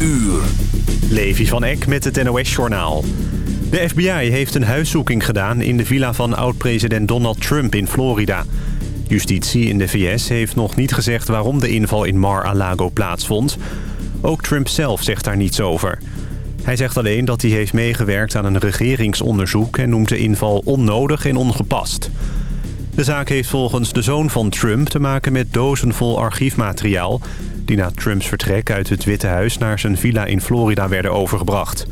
uur. Levi van Eck met het NOS-journaal. De FBI heeft een huiszoeking gedaan in de villa van oud-president Donald Trump in Florida. Justitie in de VS heeft nog niet gezegd waarom de inval in Mar-a-Lago plaatsvond. Ook Trump zelf zegt daar niets over. Hij zegt alleen dat hij heeft meegewerkt aan een regeringsonderzoek... en noemt de inval onnodig en ongepast. De zaak heeft volgens de zoon van Trump te maken met dozen vol archiefmateriaal... die na Trumps vertrek uit het Witte Huis naar zijn villa in Florida werden overgebracht.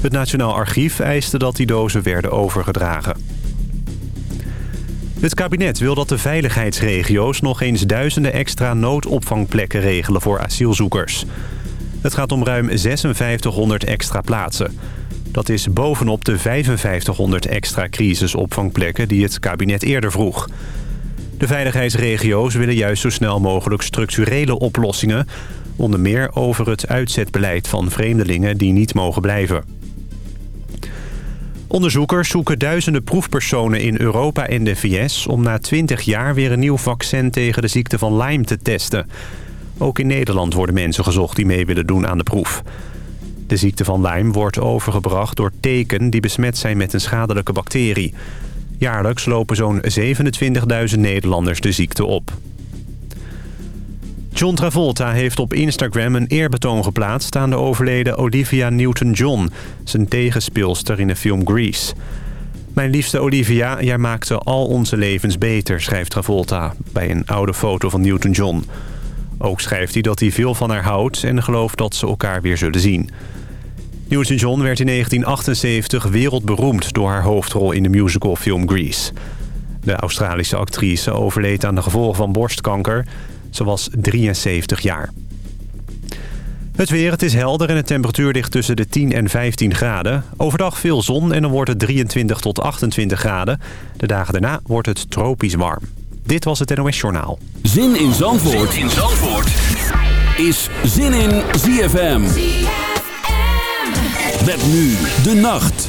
Het Nationaal Archief eiste dat die dozen werden overgedragen. Het kabinet wil dat de veiligheidsregio's nog eens duizenden extra noodopvangplekken regelen voor asielzoekers. Het gaat om ruim 5600 extra plaatsen. Dat is bovenop de 5500 extra crisisopvangplekken die het kabinet eerder vroeg. De veiligheidsregio's willen juist zo snel mogelijk structurele oplossingen... onder meer over het uitzetbeleid van vreemdelingen die niet mogen blijven. Onderzoekers zoeken duizenden proefpersonen in Europa en de VS... om na 20 jaar weer een nieuw vaccin tegen de ziekte van Lyme te testen. Ook in Nederland worden mensen gezocht die mee willen doen aan de proef. De ziekte van Lyme wordt overgebracht door teken die besmet zijn met een schadelijke bacterie. Jaarlijks lopen zo'n 27.000 Nederlanders de ziekte op. John Travolta heeft op Instagram een eerbetoon geplaatst... aan de overleden Olivia Newton-John, zijn tegenspeelster in de film Grease. Mijn liefste Olivia, jij maakte al onze levens beter, schrijft Travolta... bij een oude foto van Newton-John. Ook schrijft hij dat hij veel van haar houdt en gelooft dat ze elkaar weer zullen zien. Newton-John werd in 1978 wereldberoemd door haar hoofdrol in de musicalfilm Grease. De Australische actrice overleed aan de gevolgen van borstkanker... Ze was 73 jaar. Het weer, het is helder en de temperatuur ligt tussen de 10 en 15 graden. Overdag veel zon en dan wordt het 23 tot 28 graden. De dagen daarna wordt het tropisch warm. Dit was het NOS Journaal. Zin in Zandvoort, zin in Zandvoort. is Zin in ZFM. Met nu de nacht.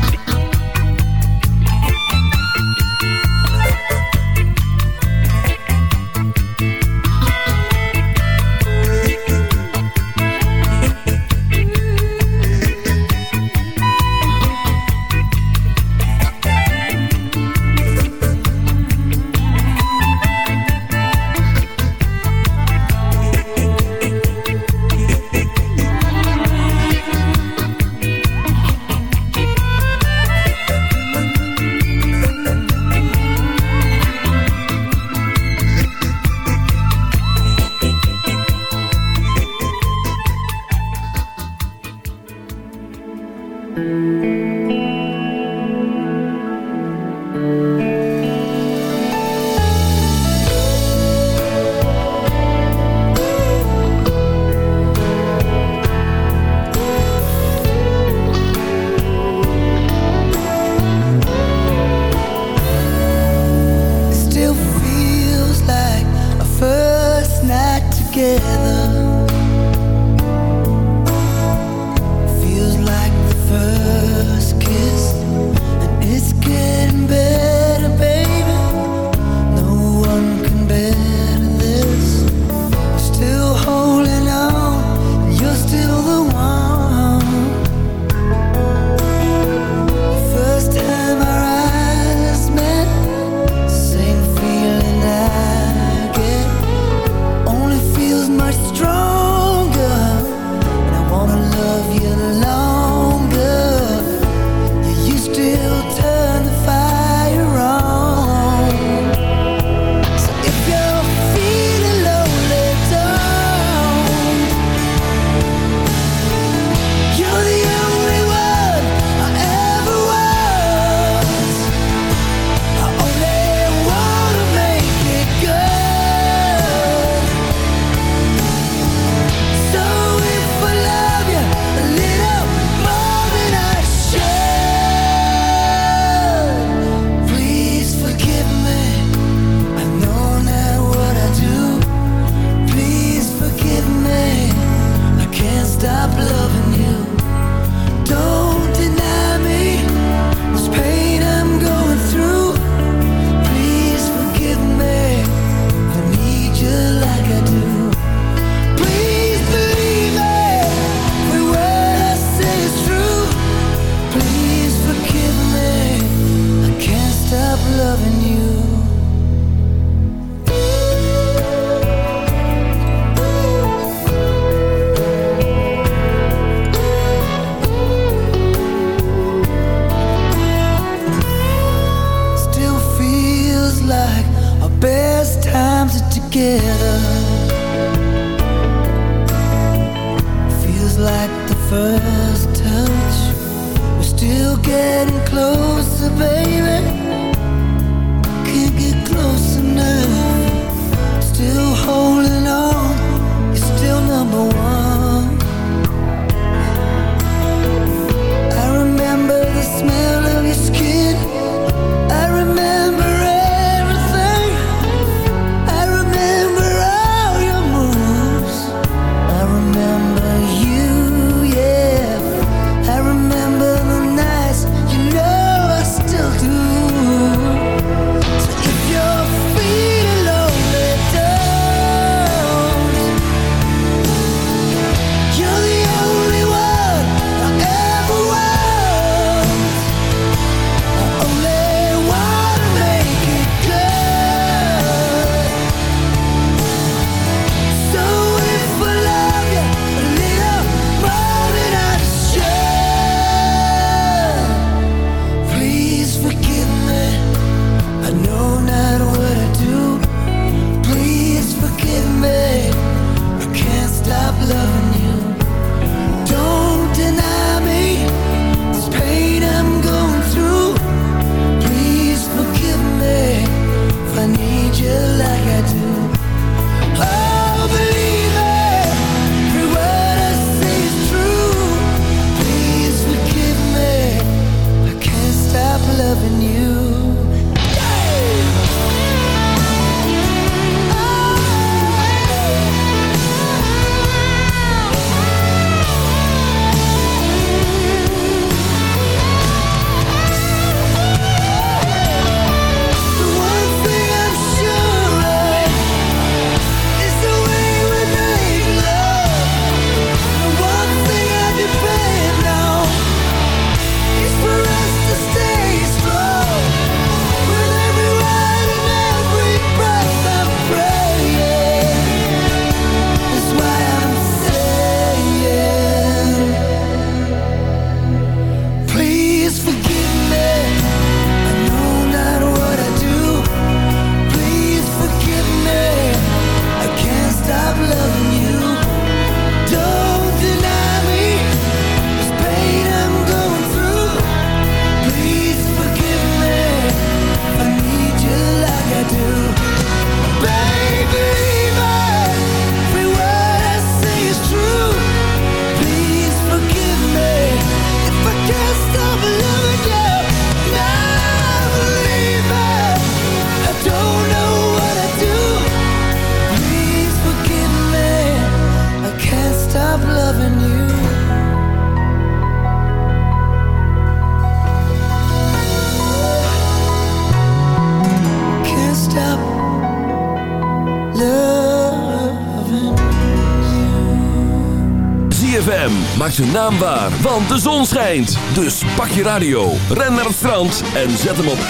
ZFM maakt zijn naam waar, want de zon schijnt. Dus pak je radio, ren naar het strand en zet hem op 106.9.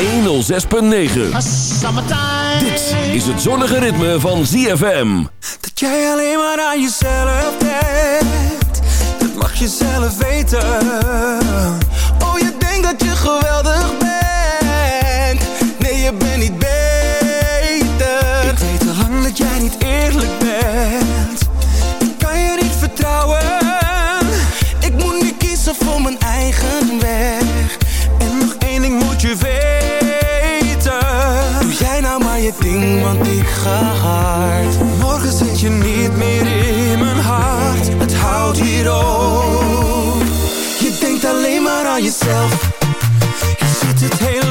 Dit is het zonnige ritme van ZFM. Dat jij alleen maar aan jezelf denkt, dat mag je zelf weten. Oh, je denkt dat je geweldig bent, want ik ga. Morgen zit je niet meer in mijn hart. Het houdt hier op. Je denkt alleen maar aan jezelf. Je ziet het hele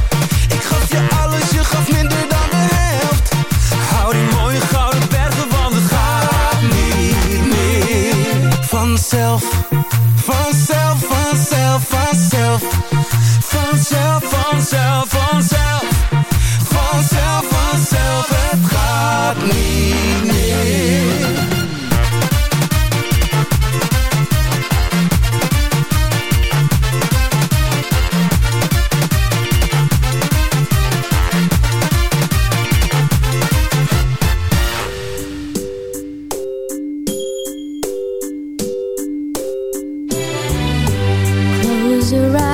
to.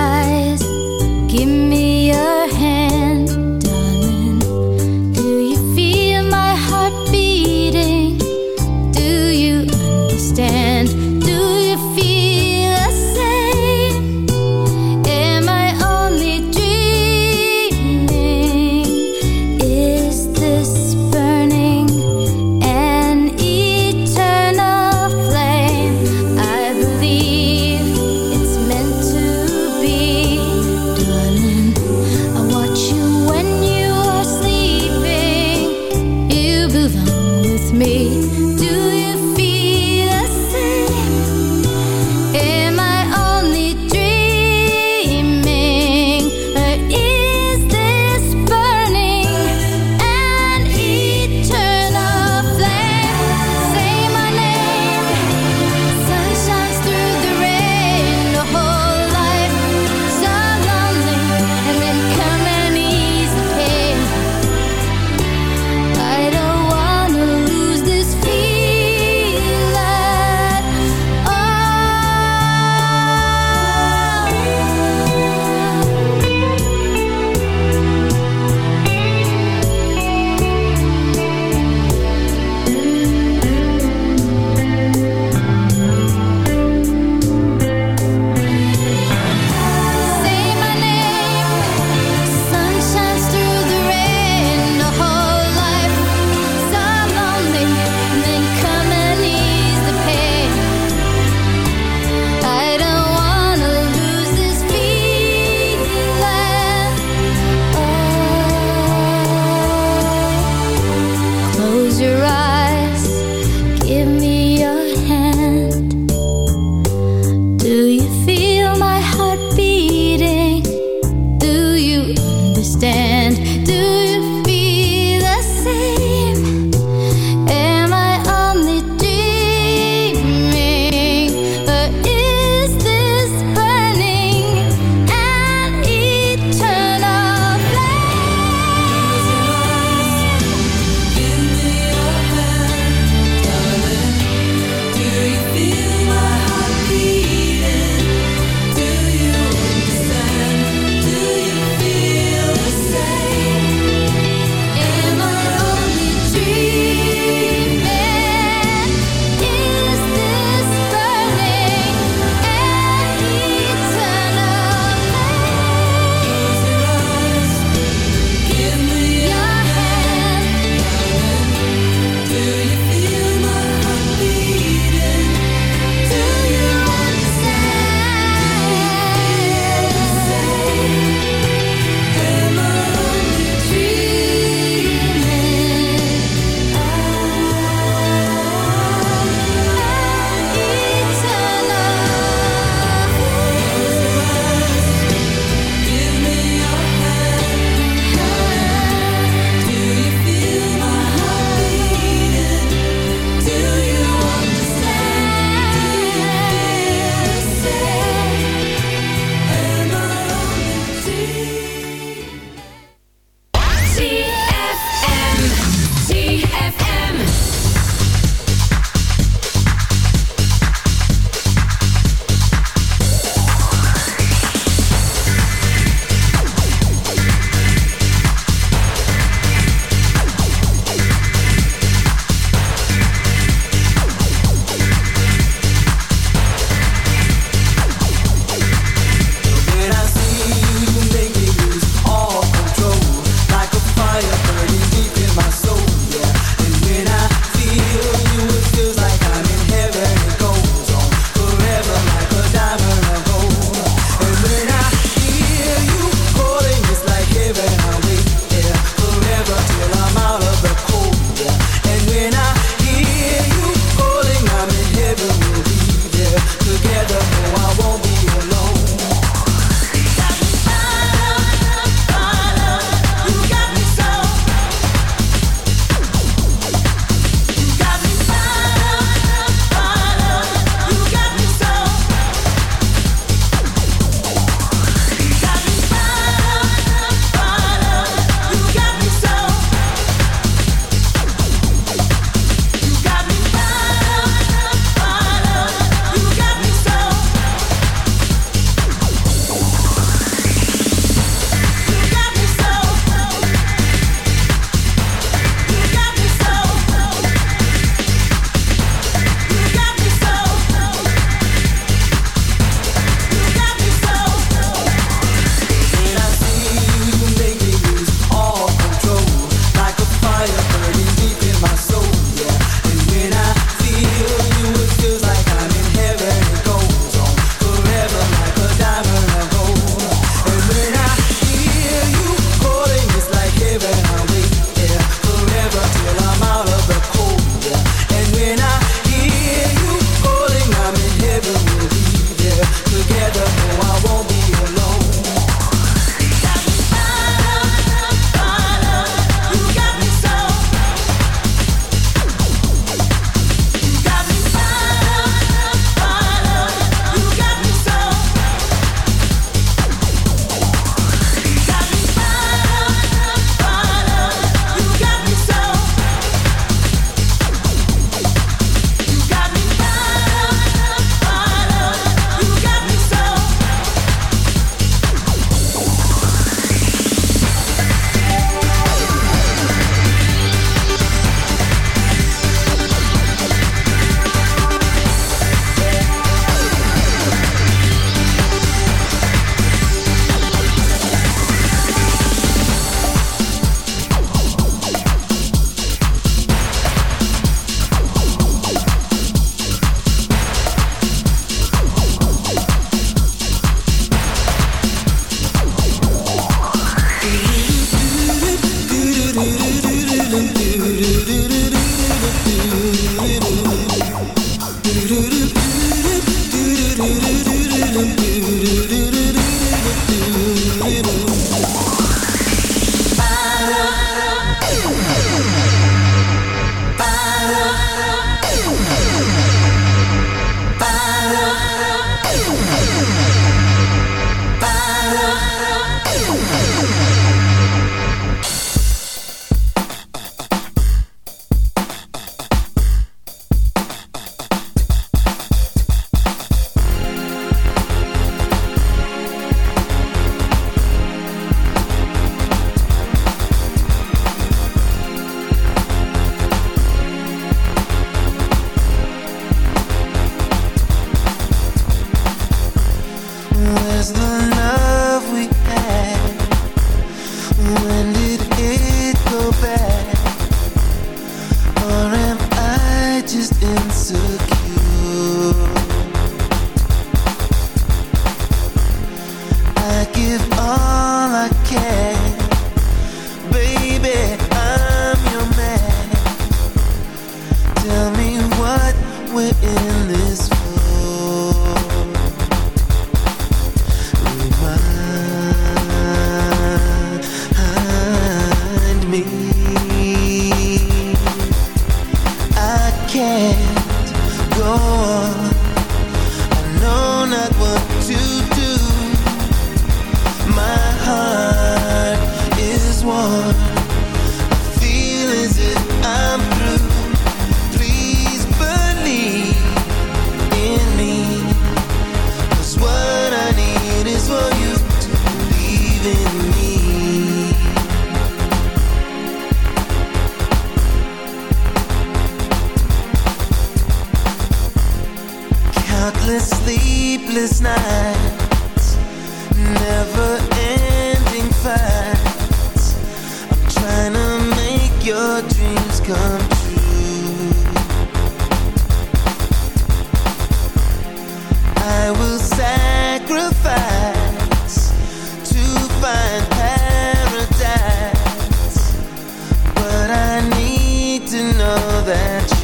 that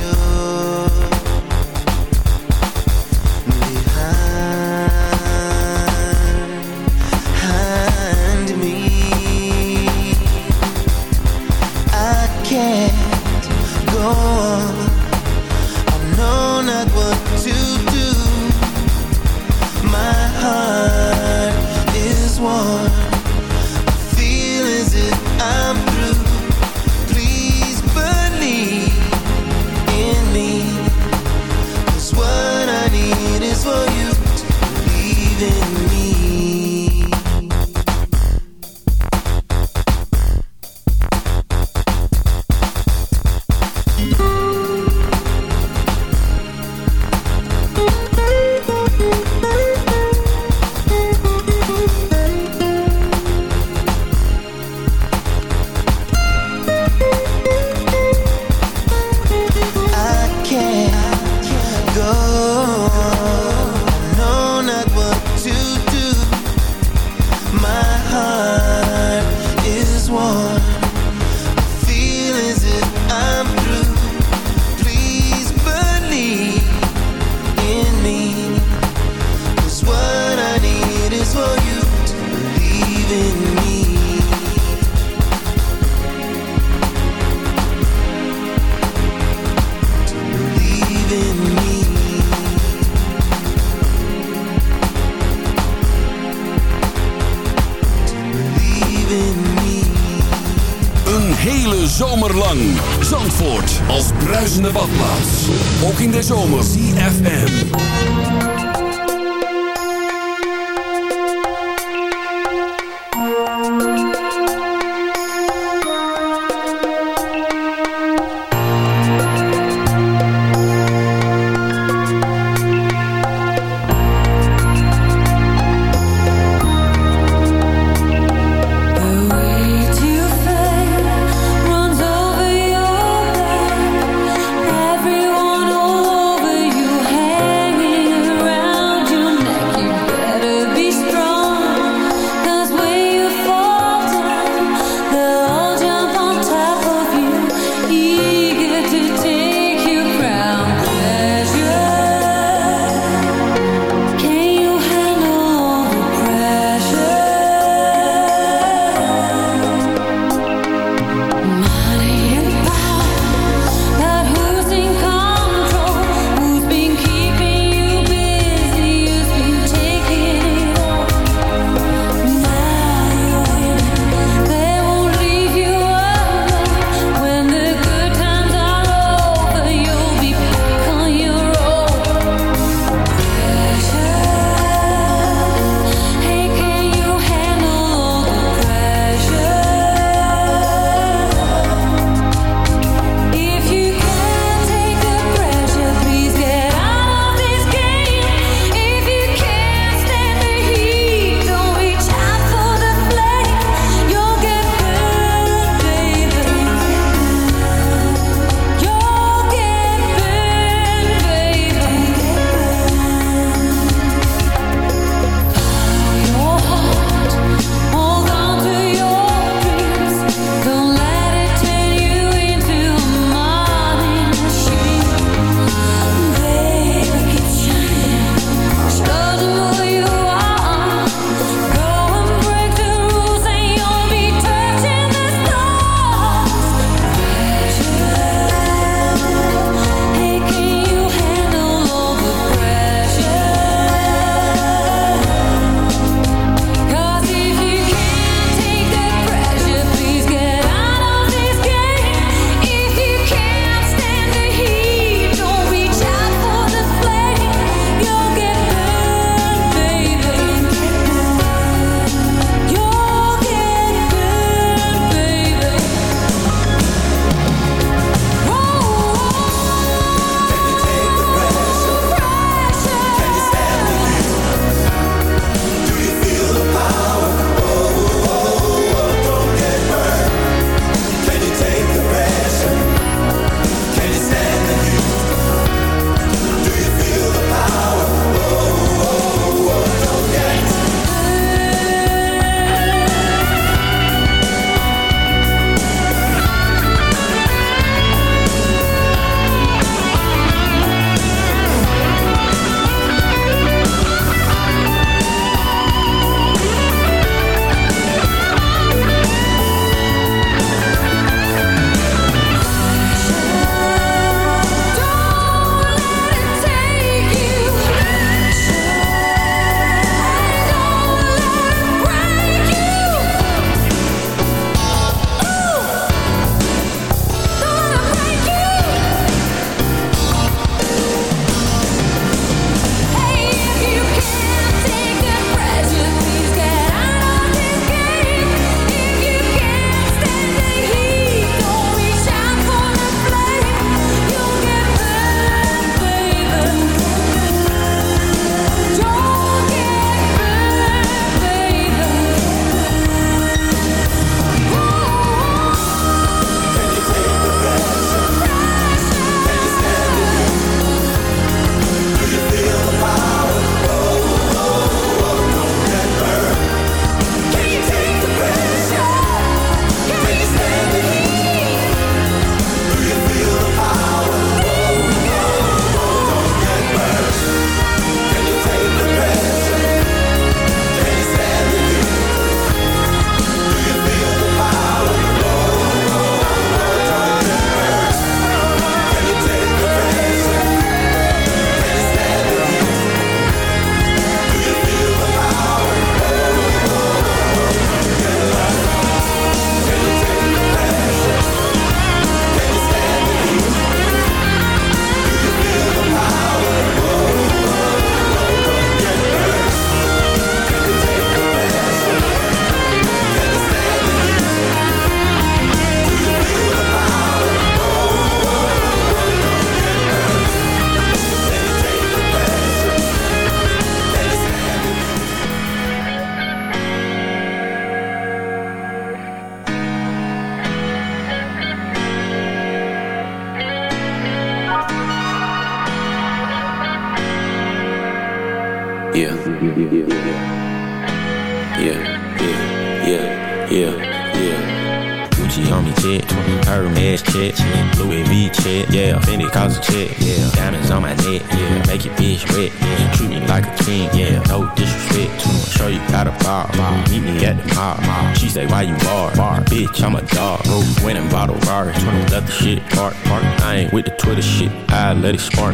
Hermes check, Louis V check, yeah, Fendi cause a check, yeah, diamonds on my neck, yeah, make your bitch wet, yeah, treat me like a king, yeah, no disrespect, to show you how to bar, bar, meet me at the mall, mall. she say why you bar, bar, bitch, I'm a dog, bro, bought a Rari, left the shit park, park, I ain't with the Twitter shit, I let it spark.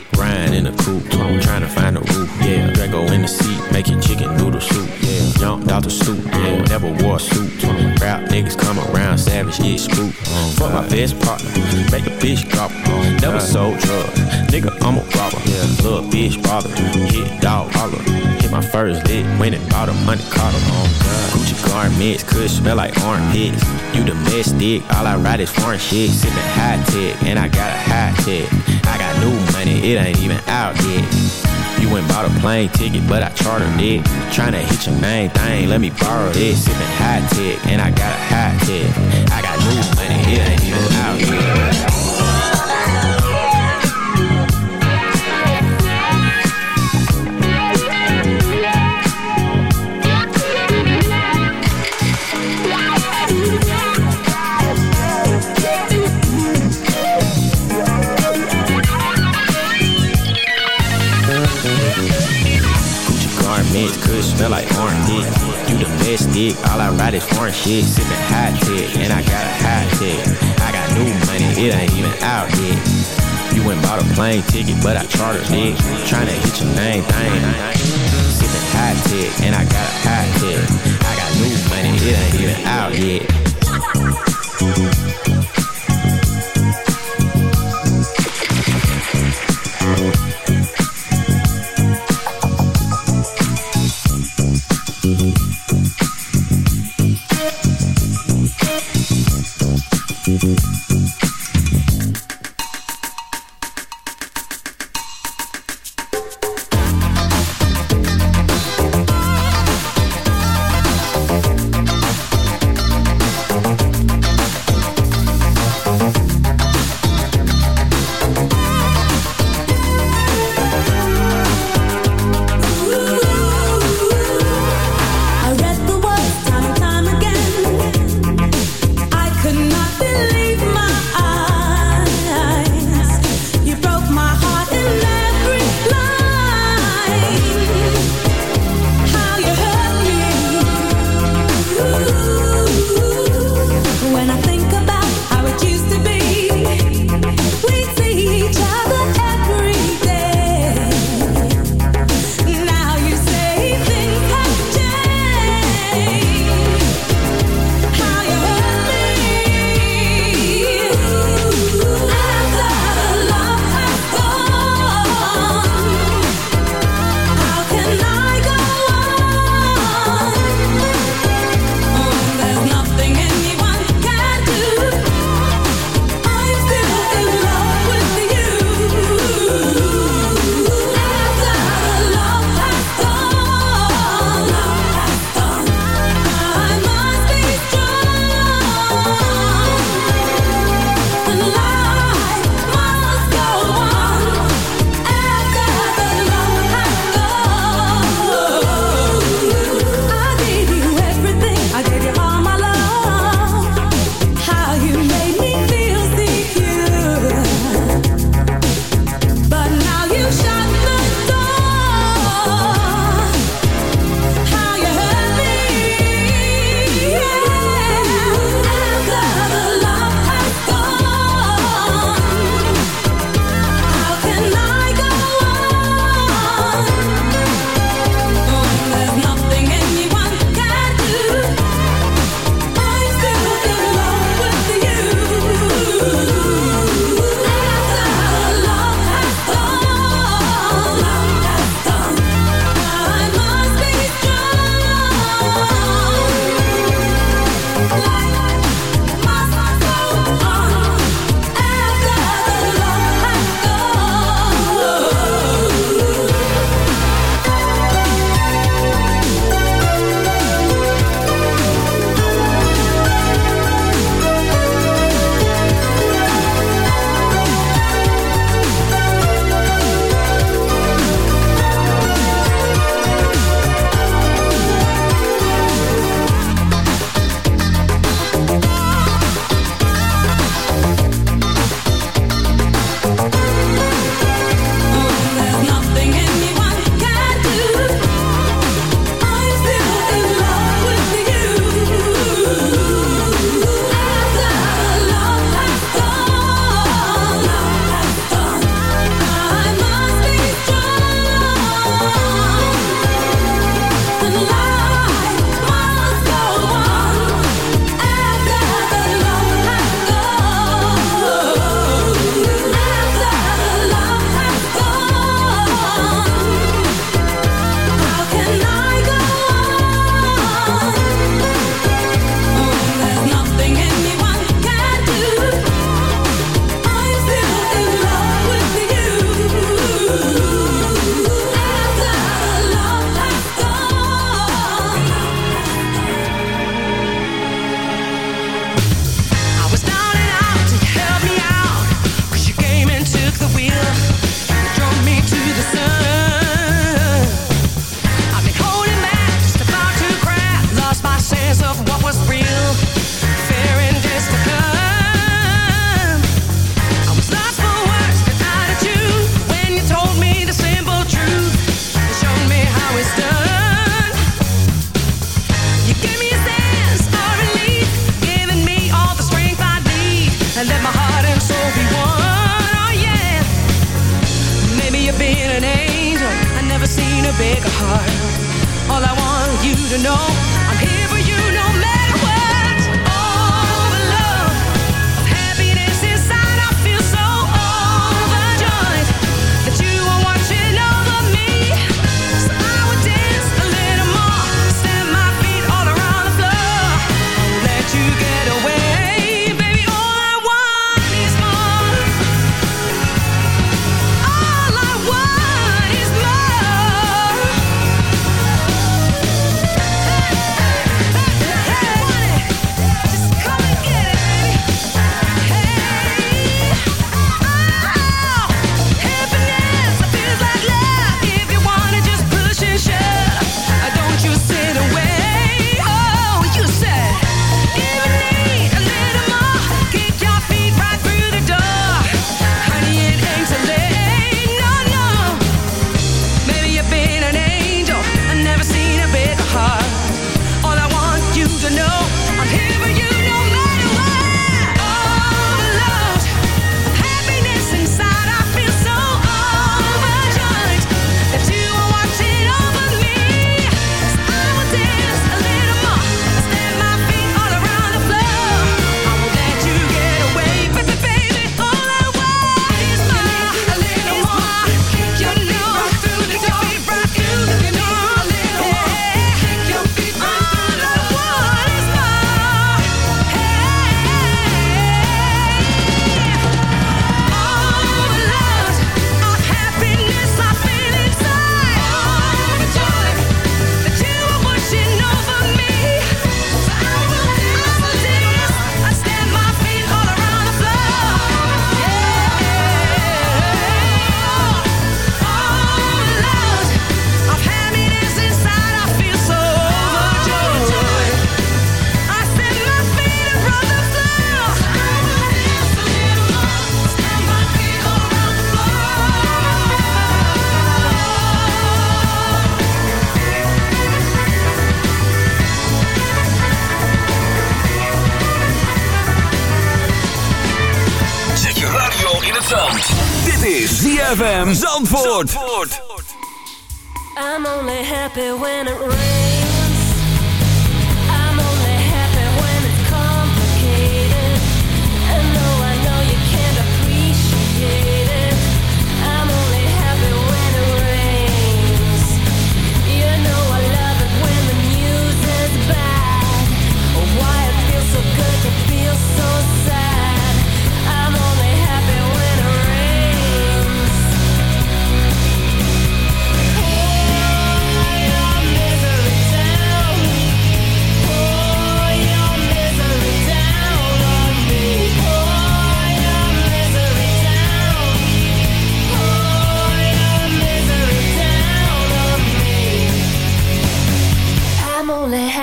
Ryan in the coupe, trying to find a roof, yeah. Draco in the seat, making chicken noodle soup, yeah. Jumped out the stoop, yeah. Never wore a suit. Rap niggas come around, savage, yeah, spook. Fuck my best partner, make a bitch drop. Never sold drugs, nigga, I'm a robber. Yeah. Little bitch bother, hit dog holler. My first lick, went and bought a money Carter. Oh, Gucci garments could smell like armpits. You domestic, all I ride is foreign shit. Sipping high tech, and I got a high tech. I got new money, it ain't even out yet. You went bought a plane ticket, but I chartered it. Tryna hit your main thing, let me borrow this. Sipping high tech, and I got a high tech. I got new money, it ain't even out yet. Smell like orange dick. You domestic, all I ride is foreign shit. Sipping high tech, and I got a hot tech. I got new money, it ain't even out yet. You went bought a plane ticket, but I chartered it. Tryna hit your main thing. Sipping high tech, and I got a high tech. I got new money, it ain't even out yet. ZFM Zandvoort. Zandvoort. I'm only happy when it rains.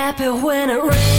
happy when it rains.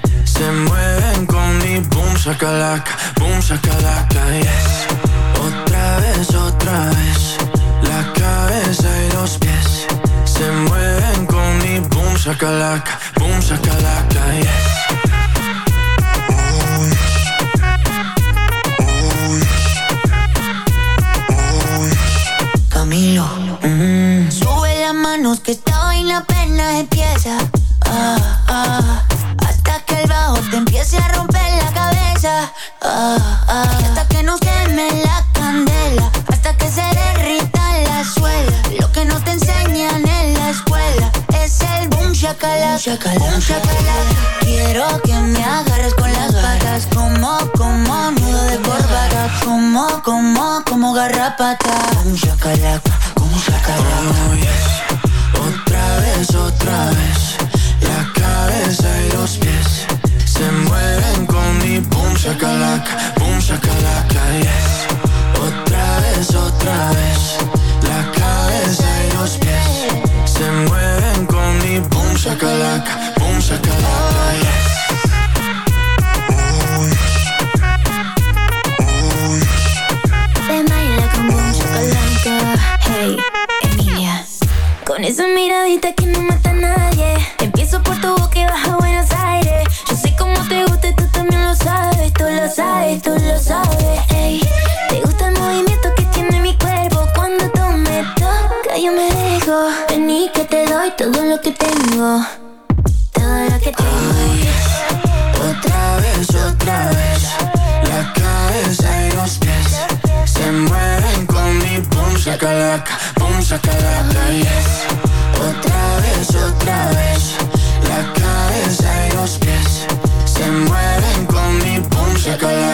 Se mueven con mi boom, shakalaka, boom, shakalaka, yes. Otra vez, otra vez La cabeza y los pies. Se mueven con mi boom, shakalaka, boom, shakalaka, yes. Camilo. Sube las manos que esta vaina apenas empieza. Ah, ah, empiece a la cabeza. Ah, ah, y hasta que no queme la candela. Hasta que se derrita la suela. Lo que no te enseñan en la escuela es el boom shakalaka. Boom shakalaka. Quiero que me agarres con las patas. Como, como nudo de corbata. Como, como, como garrapata. Boom shakalaka. Boom shakalaka. Oh. Otra vez, otra vez shakalaka Boom shakalaka, yes Otra vez, otra vez La cabeza y los pies Se mueven con mi boom shakalaka Boom shakalaka, yes baila con boom shakalaka. Hey, Emilia. Con esa miradita que no mata a nadie. Empiezo por tu boca y bajo Buenos Aires. Sabes. Tú lo sabes. Ey, te gusta el movimiento que tiene mi cuerpo. Cuando tú me tocas, yo me dejo. Vení que te doy todo lo que tengo. Todo lo que tengo. Otra vez, otra vez La cabeza y los pies Se mueven con mi boom shakalaka Boom shakalaka, yes Otra vez, otra vez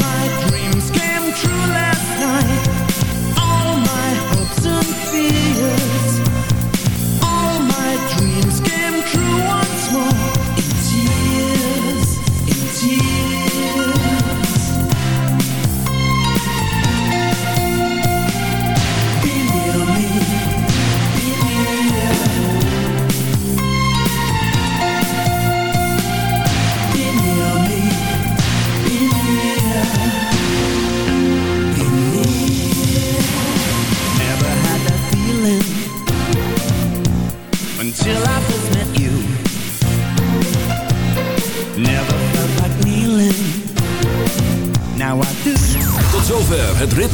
my dreams came true last night.